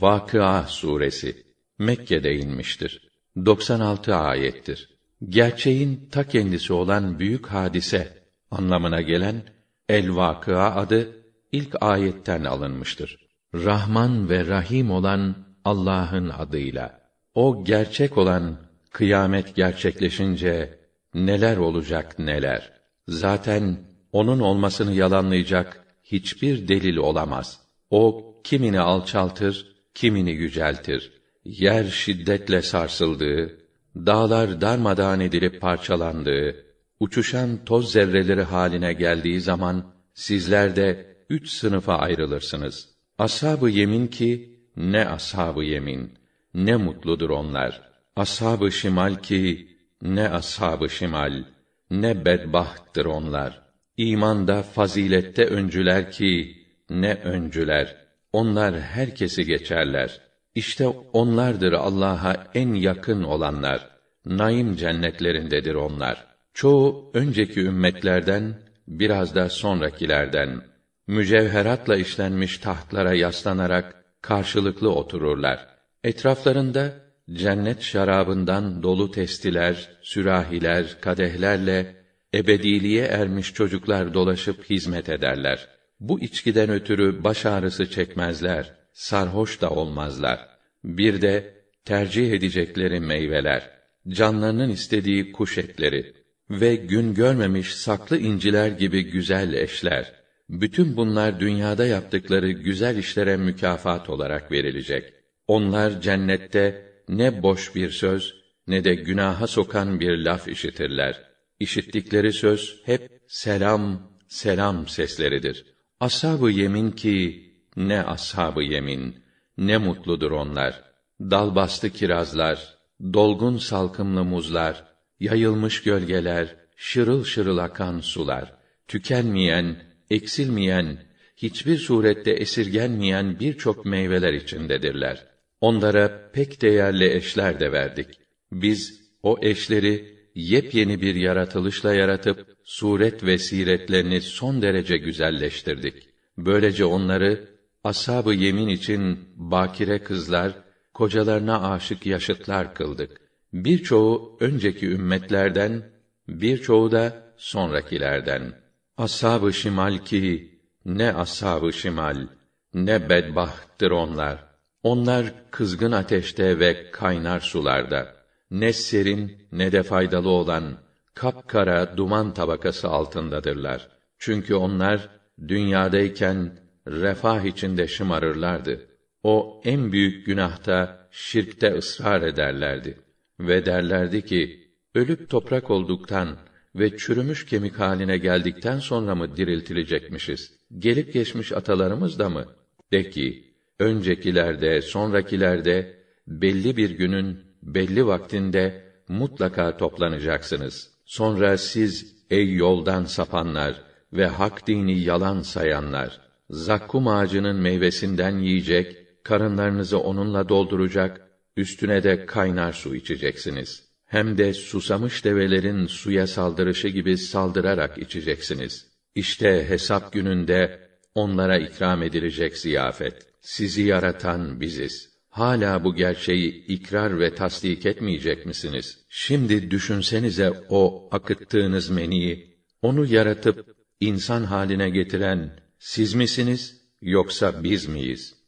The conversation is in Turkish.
Vakıa suresi Mekke'de inmiştir. 96 ayettir. Gerçeğin ta kendisi olan büyük hadise anlamına gelen El Vakıa adı ilk ayetten alınmıştır. Rahman ve Rahim olan Allah'ın adıyla. O gerçek olan kıyamet gerçekleşince neler olacak neler. Zaten onun olmasını yalanlayacak hiçbir delil olamaz. O kimini alçaltır, kimini yüceltir. Yer şiddetle sarsıldığı, dağlar darmadağın edilip parçalandığı, uçuşan toz zerreleri haline geldiği zaman sizler de üç sınıfa ayrılırsınız. Ashab-ı yemin ki ne ashab-ı yemin, ne mutludur onlar. Ashab-ı şimal ki ne ashab-ı şimal, ne bedbahttır onlar. İmanda, fazilette öncüler ki ne öncüler. Onlar herkesi geçerler. İşte onlardır Allah'a en yakın olanlar. Naim cennetlerindedir onlar. Çoğu önceki ümmetlerden, biraz da sonrakilerden mücevheratla işlenmiş tahtlara yaslanarak karşılıklı otururlar. Etraflarında cennet şarabından dolu testiler, sürahiler, kadehlerle ebediliğe ermiş çocuklar dolaşıp hizmet ederler. Bu içkiden ötürü baş ağrısı çekmezler, sarhoş da olmazlar. Bir de tercih edecekleri meyveler, canlarının istediği kuş etleri ve gün görmemiş saklı inciler gibi güzel eşler. Bütün bunlar dünyada yaptıkları güzel işlere mükafat olarak verilecek. Onlar cennette ne boş bir söz ne de günaha sokan bir laf işitirler. İşittikleri söz hep selam, selam sesleridir. Ashab-ı yemin ki ne ashab-ı yemin, ne mutludur onlar. Dalbastı kirazlar, dolgun salkımlı muzlar, yayılmış gölgeler, şırıl şırıl akan sular, tükenmeyen, eksilmeyen, hiçbir surette esirgenmeyen birçok meyveler içindedirler. Onlara pek değerli eşler de verdik. Biz o eşleri yepyeni bir yaratılışla yaratıp suret ve siretlerini son derece güzelleştirdik. Böylece onları ashab-ı yemin için bakire kızlar, kocalarına aşık yaşıtlar kıldık. Birçoğu önceki ümmetlerden, birçoğu da sonrakilerden. Ashab-ı şimal ki ne ashab-ı şimal, ne bedbahttır onlar. Onlar kızgın ateşte ve kaynar sularda ne serin ne de faydalı olan kapkara duman tabakası altındadırlar. Çünkü onlar dünyadayken refah içinde şımarırlardı. O en büyük günahta şirkte ısrar ederlerdi ve derlerdi ki ölüp toprak olduktan ve çürümüş kemik haline geldikten sonra mı diriltilecekmişiz? Gelip geçmiş atalarımız da mı? De ki, öncekilerde, sonrakilerde belli bir günün belli vaktinde mutlaka toplanacaksınız. Sonra siz ey yoldan sapanlar ve hak dini yalan sayanlar zakkum ağacının meyvesinden yiyecek, karınlarınızı onunla dolduracak, üstüne de kaynar su içeceksiniz. Hem de susamış develerin suya saldırışı gibi saldırarak içeceksiniz. İşte hesap gününde onlara ikram edilecek ziyafet. Sizi yaratan biziz. Hala bu gerçeği ikrar ve tasdik etmeyecek misiniz? Şimdi düşünsenize o akıttığınız meniyi, onu yaratıp insan haline getiren siz misiniz yoksa biz miyiz?